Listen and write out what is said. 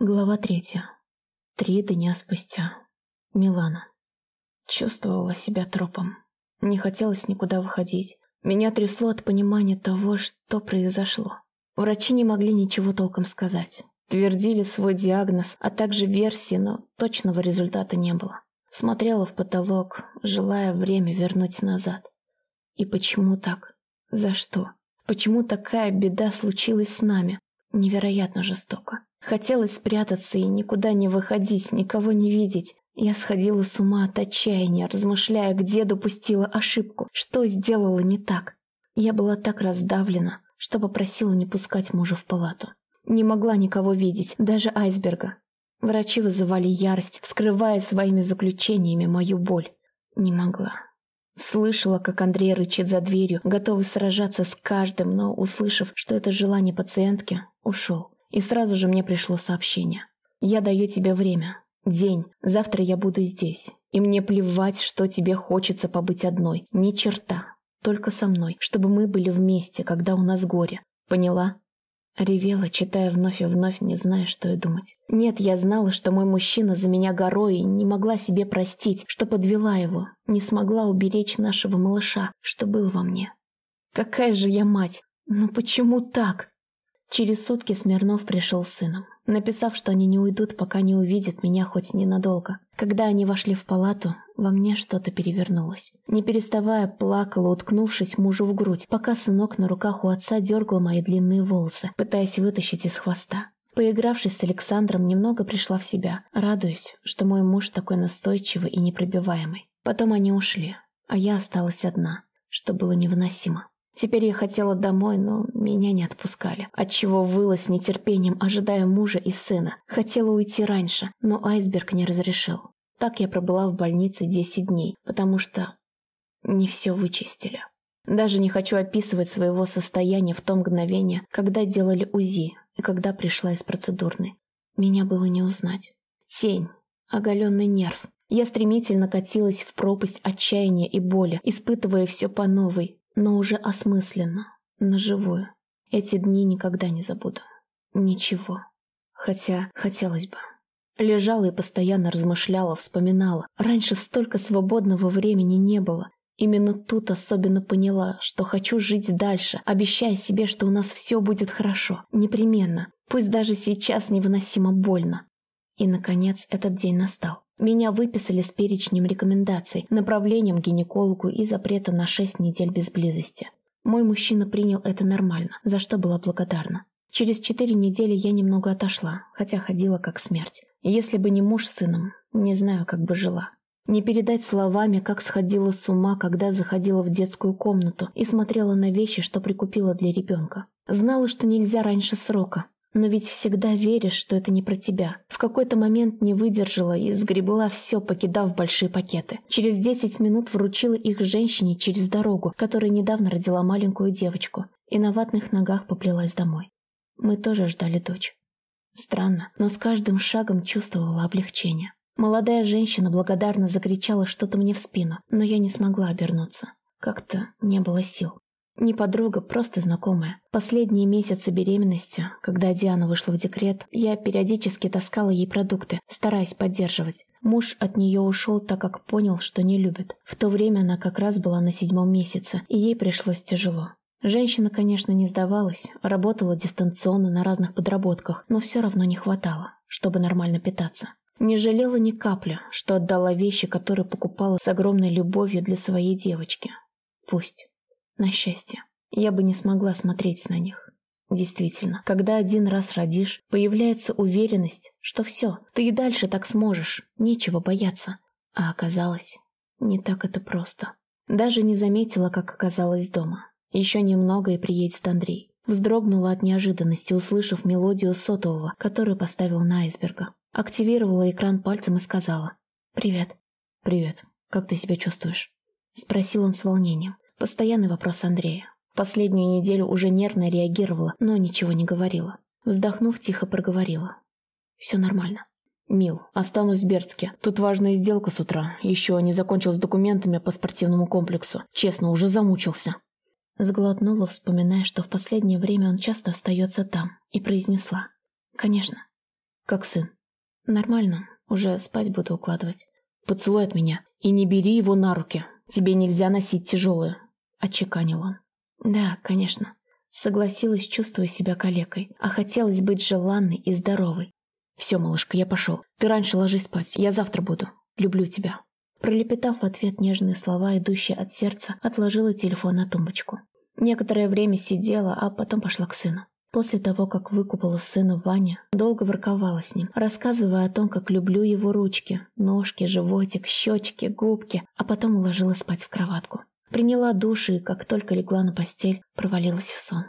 Глава третья. Три дня спустя. Милана. Чувствовала себя трупом. Не хотелось никуда выходить. Меня трясло от понимания того, что произошло. Врачи не могли ничего толком сказать. Твердили свой диагноз, а также версии, но точного результата не было. Смотрела в потолок, желая время вернуть назад. И почему так? За что? Почему такая беда случилась с нами? Невероятно жестоко. Хотелось спрятаться и никуда не выходить, никого не видеть. Я сходила с ума от отчаяния, размышляя, где допустила ошибку, что сделала не так. Я была так раздавлена, что попросила не пускать мужа в палату. Не могла никого видеть, даже айсберга. Врачи вызывали ярость, вскрывая своими заключениями мою боль. Не могла. Слышала, как Андрей рычит за дверью, готовый сражаться с каждым, но, услышав, что это желание пациентки, ушел. И сразу же мне пришло сообщение. «Я даю тебе время. День. Завтра я буду здесь. И мне плевать, что тебе хочется побыть одной. Ни черта. Только со мной, чтобы мы были вместе, когда у нас горе. Поняла?» Ревела, читая вновь и вновь, не зная, что и думать. Нет, я знала, что мой мужчина за меня горой, и не могла себе простить, что подвела его, не смогла уберечь нашего малыша, что был во мне. Какая же я мать! Но почему так? Через сутки Смирнов пришел с сыном, написав, что они не уйдут, пока не увидят меня хоть ненадолго. Когда они вошли в палату, во мне что-то перевернулось. Не переставая, плакала, уткнувшись мужу в грудь, пока сынок на руках у отца дергал мои длинные волосы, пытаясь вытащить из хвоста. Поигравшись с Александром, немного пришла в себя, радуясь, что мой муж такой настойчивый и непробиваемый. Потом они ушли, а я осталась одна, что было невыносимо. Теперь я хотела домой, но меня не отпускали, отчего выла с нетерпением, ожидая мужа и сына. Хотела уйти раньше, но айсберг не разрешил. Так я пробыла в больнице 10 дней, потому что не все вычистили. Даже не хочу описывать своего состояния в то мгновение, когда делали УЗИ и когда пришла из процедурной. Меня было не узнать. Тень, оголенный нерв. Я стремительно катилась в пропасть отчаяния и боли, испытывая все по новой, но уже осмысленно, наживую. Эти дни никогда не забуду. Ничего. Хотя хотелось бы. Лежала и постоянно размышляла, вспоминала. Раньше столько свободного времени не было. Именно тут особенно поняла, что хочу жить дальше, обещая себе, что у нас все будет хорошо. Непременно. Пусть даже сейчас невыносимо больно. И, наконец, этот день настал. Меня выписали с перечнем рекомендаций, направлением гинекологу и запрета на 6 недель без близости. Мой мужчина принял это нормально, за что была благодарна. Через 4 недели я немного отошла, хотя ходила как смерть. Если бы не муж с сыном, не знаю, как бы жила. Не передать словами, как сходила с ума, когда заходила в детскую комнату и смотрела на вещи, что прикупила для ребенка. Знала, что нельзя раньше срока, но ведь всегда веришь, что это не про тебя. В какой-то момент не выдержала и сгребла все, покидав большие пакеты. Через 10 минут вручила их женщине через дорогу, которая недавно родила маленькую девочку, и на ватных ногах поплелась домой. Мы тоже ждали дочь. Странно, но с каждым шагом чувствовала облегчение. Молодая женщина благодарно закричала что-то мне в спину, но я не смогла обернуться. Как-то не было сил. Не подруга, просто знакомая. Последние месяцы беременности, когда Диана вышла в декрет, я периодически таскала ей продукты, стараясь поддерживать. Муж от нее ушел, так как понял, что не любит. В то время она как раз была на седьмом месяце, и ей пришлось тяжело. Женщина, конечно, не сдавалась, работала дистанционно на разных подработках, но все равно не хватало, чтобы нормально питаться. Не жалела ни капли, что отдала вещи, которые покупала с огромной любовью для своей девочки. Пусть. На счастье. Я бы не смогла смотреть на них. Действительно, когда один раз родишь, появляется уверенность, что все, ты и дальше так сможешь, нечего бояться. А оказалось, не так это просто. Даже не заметила, как оказалась дома. Еще немного и приедет Андрей. Вздрогнула от неожиданности, услышав мелодию сотового, которую поставил на айсберга. Активировала экран пальцем и сказала «Привет». «Привет. Как ты себя чувствуешь?» Спросил он с волнением. Постоянный вопрос Андрея. Последнюю неделю уже нервно реагировала, но ничего не говорила. Вздохнув, тихо проговорила. «Все нормально». «Мил, останусь в Бердске. Тут важная сделка с утра. Еще не закончил с документами по спортивному комплексу. Честно, уже замучился». Сглотнула, вспоминая, что в последнее время он часто остается там, и произнесла. «Конечно». Как сын? Нормально. Уже спать буду укладывать. Поцелуй от меня. И не бери его на руки. Тебе нельзя носить тяжелые. Отчеканил он. Да, конечно. Согласилась, чувствуя себя калекой. А хотелось быть желанной и здоровой. Все, малышка, я пошел. Ты раньше ложись спать. Я завтра буду. Люблю тебя. Пролепетав в ответ нежные слова, идущие от сердца, отложила телефон на тумбочку. Некоторое время сидела, а потом пошла к сыну. После того, как выкупала сына Ваня, долго ворковала с ним, рассказывая о том, как люблю его ручки, ножки, животик, щечки, губки, а потом уложила спать в кроватку. Приняла душ и, как только легла на постель, провалилась в сон.